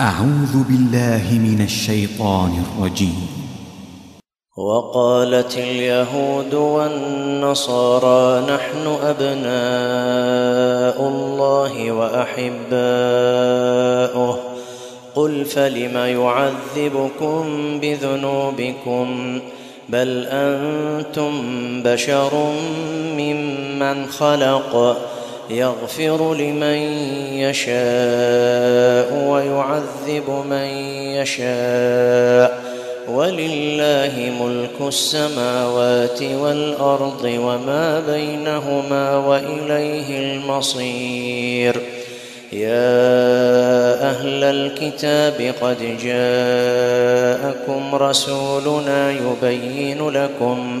أعوذ بالله من الشيطان الرجيم. وقالت اليهود والنصارى نحن أبناء الله وأحباؤه. قل فلم يعذبكم بذنوبكم؟ بل أنتم بشر ممن خلق. يغفر لمن يشاء ويعذب من يشاء. ولله ملك السماوات والأرض وما بينهما وإليه المصير. يا أهل الكتاب قد جاءكم رسولنا يبين لكم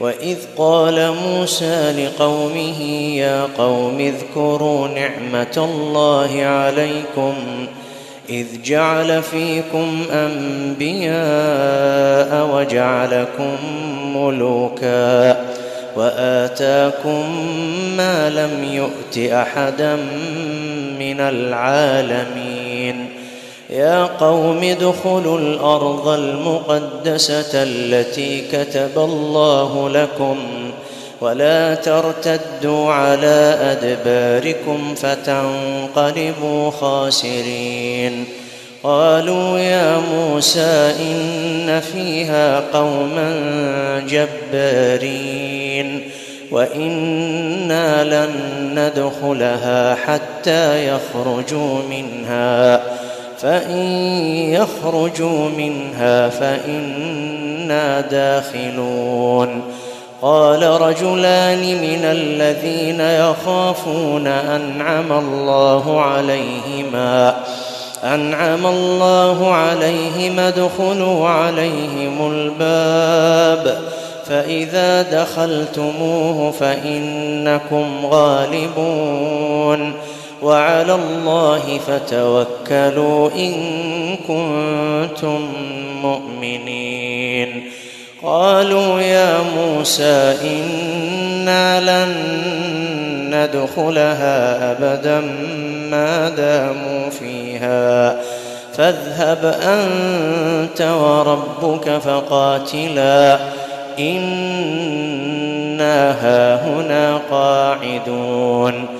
واذ قال موسى لقومه يا قوم اذكروا نعمه الله عليكم اذ جعل فيكم انبياء وجعلكم ملوكا واتاكم ما لم يؤت احدا من العالمين يا قوم ادخلوا الأرض المقدسة التي كتب الله لكم ولا ترتدوا على أدباركم فتنقلبوا خاسرين. قالوا يا موسى إن فيها قوما جبارين وإنا لن ندخلها حتى يخرجوا منها. فإن يخرجوا منها فإنا داخلون. قال رجلان من الذين يخافون أنعم الله عليهما أنعم الله عليهم ادخلوا عليهم الباب فإذا دخلتموه فإنكم غالبون. وعلى الله فتوكلوا إن كنتم مؤمنين. قالوا يا موسى إنا لن ندخلها أبدا ما داموا فيها. فاذهب أنت وربك فقاتلا. إنا هاهنا قاعدون.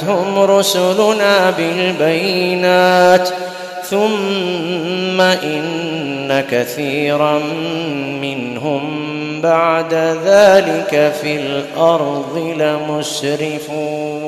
جاءتهم رسلنا بالبينات ثم إن كثيرا منهم بعد ذلك في الأرض لمسرفون.